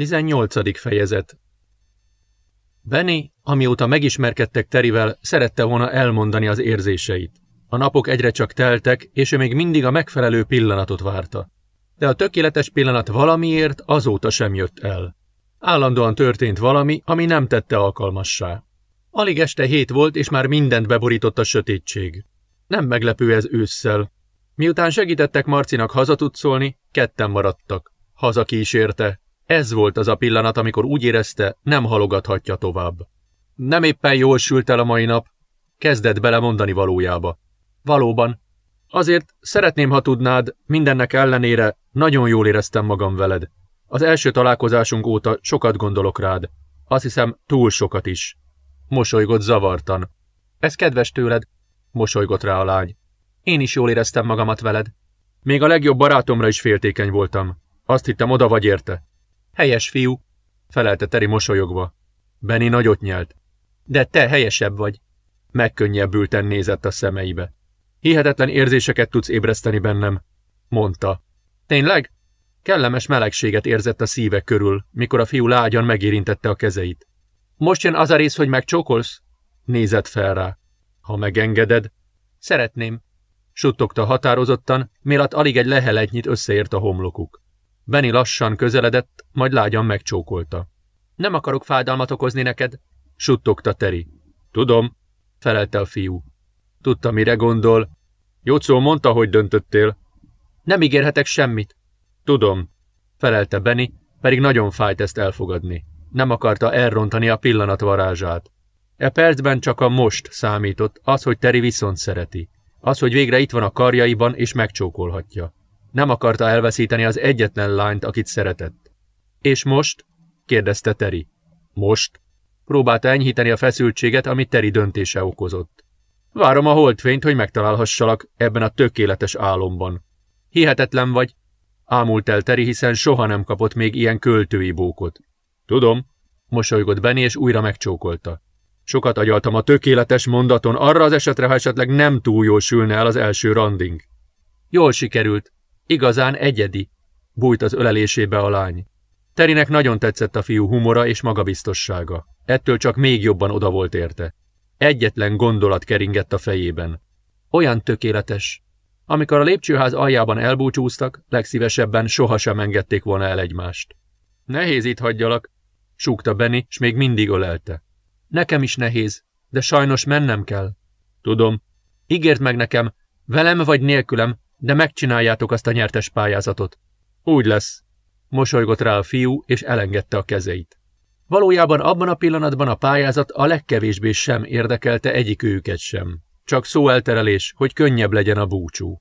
18. fejezet Benny, amióta megismerkedtek Terivel, szerette volna elmondani az érzéseit. A napok egyre csak teltek, és ő még mindig a megfelelő pillanatot várta. De a tökéletes pillanat valamiért azóta sem jött el. Állandóan történt valami, ami nem tette alkalmassá. Alig este hét volt, és már mindent beborított a sötétség. Nem meglepő ez ősszel. Miután segítettek Marcinak hazatudszolni, ketten maradtak. Haza kísérte, ez volt az a pillanat, amikor úgy érezte, nem halogathatja tovább. Nem éppen jól sült el a mai nap, kezdett belemondani valójába. Valóban. Azért szeretném, ha tudnád, mindennek ellenére nagyon jól éreztem magam veled. Az első találkozásunk óta sokat gondolok rád. Azt hiszem, túl sokat is. Mosolygott zavartan. Ez kedves tőled, mosolygott rá a lány. Én is jól éreztem magamat veled. Még a legjobb barátomra is féltékeny voltam. Azt hittem, oda vagy érte. Helyes fiú, felelte Teri mosolyogva. Benny nagyot nyelt. De te helyesebb vagy. Megkönnyebbülten nézett a szemeibe. Hihetetlen érzéseket tudsz ébreszteni bennem, mondta. Tényleg? Kellemes melegséget érzett a szíve körül, mikor a fiú lágyan megérintette a kezeit. Most jön az a rész, hogy megcsókolsz? Nézett fel rá. Ha megengeded. Szeretném. Suttogta határozottan, mélat alig egy leheletnyit összeért a homlokuk. Benny lassan közeledett, majd lágyan megcsókolta. Nem akarok fájdalmat okozni neked, suttogta Teri. Tudom, felelte a fiú. Tudta, mire gondol. Jocó mondta, hogy döntöttél. Nem ígérhetek semmit. Tudom, felelte Benny, pedig nagyon fájt ezt elfogadni. Nem akarta elrontani a pillanat varázsát. E percben csak a most számított, az, hogy Teri viszont szereti. Az, hogy végre itt van a karjaiban és megcsókolhatja. Nem akarta elveszíteni az egyetlen lányt, akit szeretett. És most? kérdezte Teri. Most? Próbálta enyhíteni a feszültséget, amit Teri döntése okozott. Várom a holdfényt, hogy megtalálhassalak ebben a tökéletes álomban. Hihetetlen vagy, ámult el Teri, hiszen soha nem kapott még ilyen költői bókot. Tudom, mosolygott Benny, és újra megcsókolta. Sokat agyaltam a tökéletes mondaton, arra az esetre, ha esetleg nem túl jól sülne el az első randing. Jól sikerült, Igazán egyedi, bújt az ölelésébe a lány. Terinek nagyon tetszett a fiú humora és magabiztossága. Ettől csak még jobban oda volt érte. Egyetlen gondolat keringett a fejében. Olyan tökéletes. Amikor a lépcsőház aljában elbúcsúztak, legszívesebben sohasem engedték volna el egymást. Nehéz itt hagyjalak, súgta Benny, s még mindig ölelte. Nekem is nehéz, de sajnos mennem kell. Tudom. Ígért meg nekem, velem vagy nélkülem, de megcsináljátok azt a nyertes pályázatot. Úgy lesz. Mosolygott rá a fiú, és elengedte a kezeit. Valójában abban a pillanatban a pályázat a legkevésbé sem érdekelte egyik őket sem. Csak szóelterelés, hogy könnyebb legyen a búcsú.